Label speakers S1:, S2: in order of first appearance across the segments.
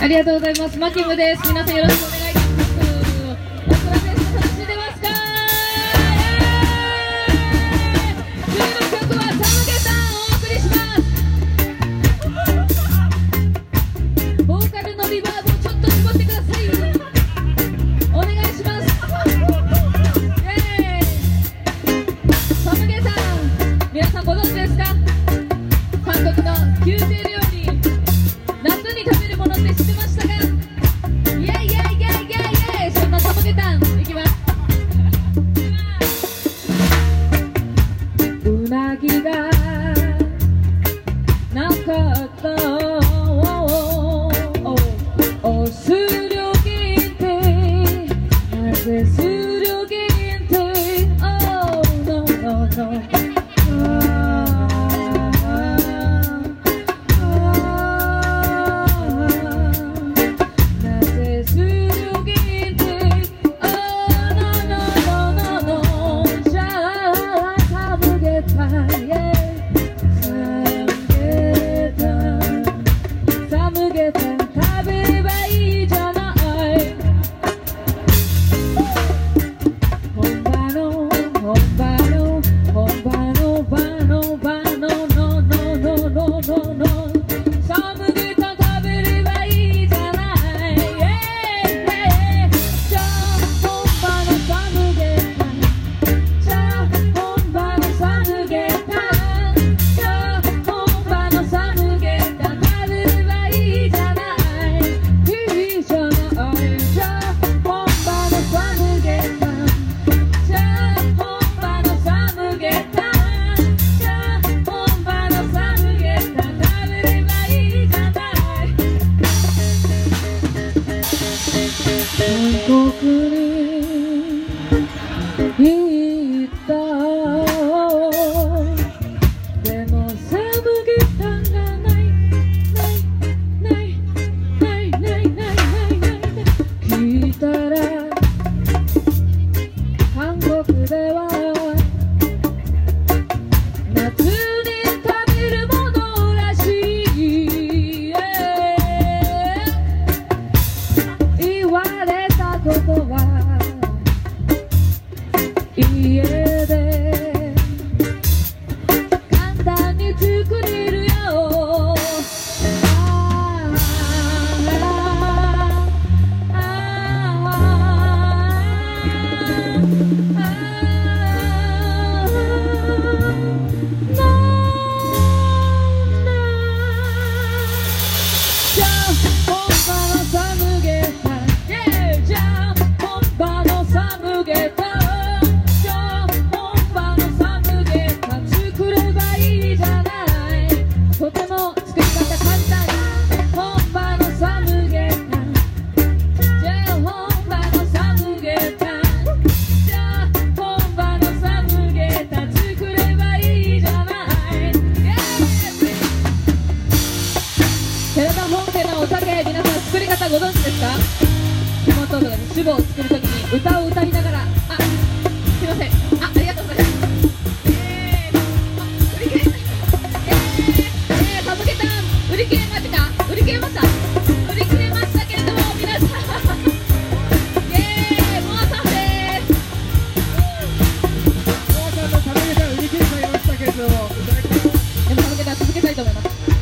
S1: ありがとうございます。マキムです。皆さんよろしくお願いします。You.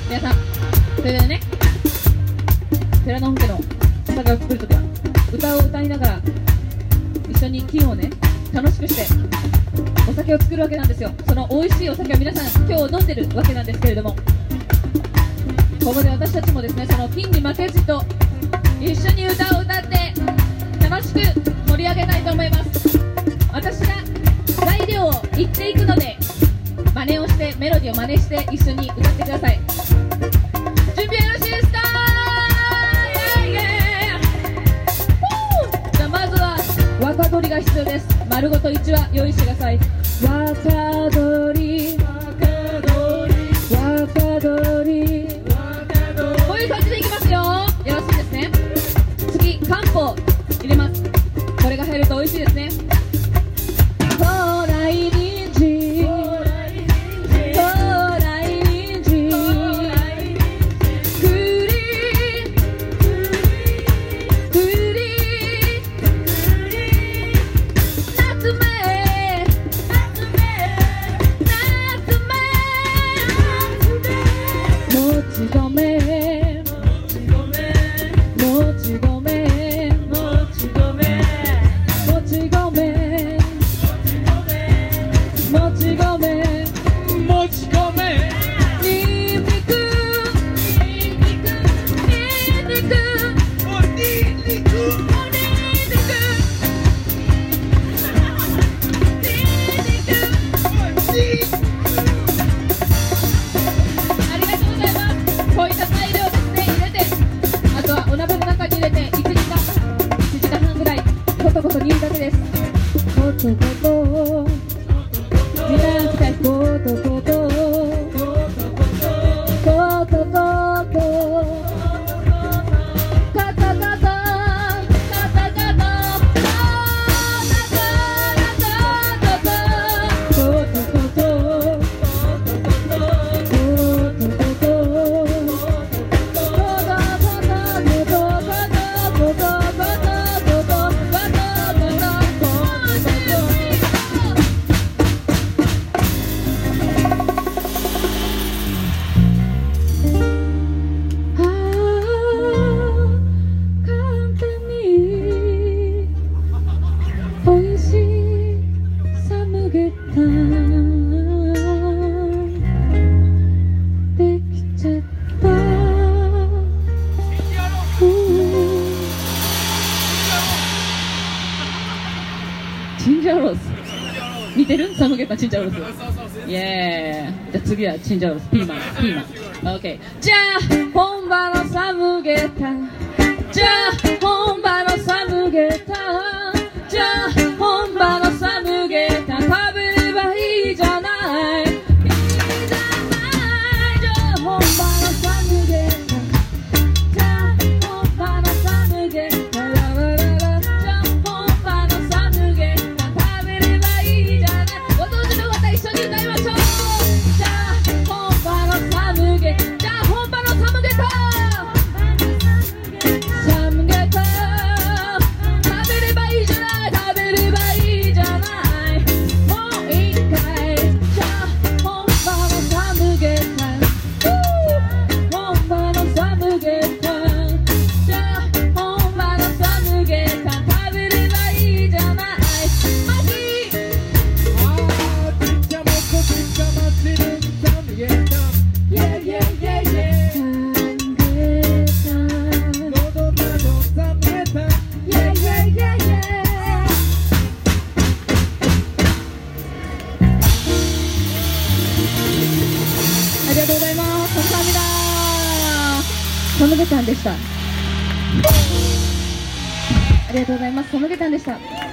S1: 皆さんそれでね寺の本家の酒が来るときは歌を歌いながら一緒に金をね楽しくしてお酒を作るわけなんですよ。その美味しいお酒を皆さん今日飲んでるわけなんですけれどもここで私たちもですねその金に負けじと一緒に歌を歌って楽しく盛り上げたいと思います。私が材料を言っていくので真似をしてメロディーを真似して一緒に歌ってください。さ取りが必要です。丸ごと1話用意してください。若鳥若鳥こういう感じでいきますよ。よろしいですね。次漢方入れます。これが入ると美味しいですね。
S2: 似てる？寒げたチンジャオロス。イエーイじゃあ次はチンジャオロス。ピーマン。ピーマン。OK じゃあ本場の
S1: 寒げたげたん
S2: でした。ありがとうございます。サムゲタンでした。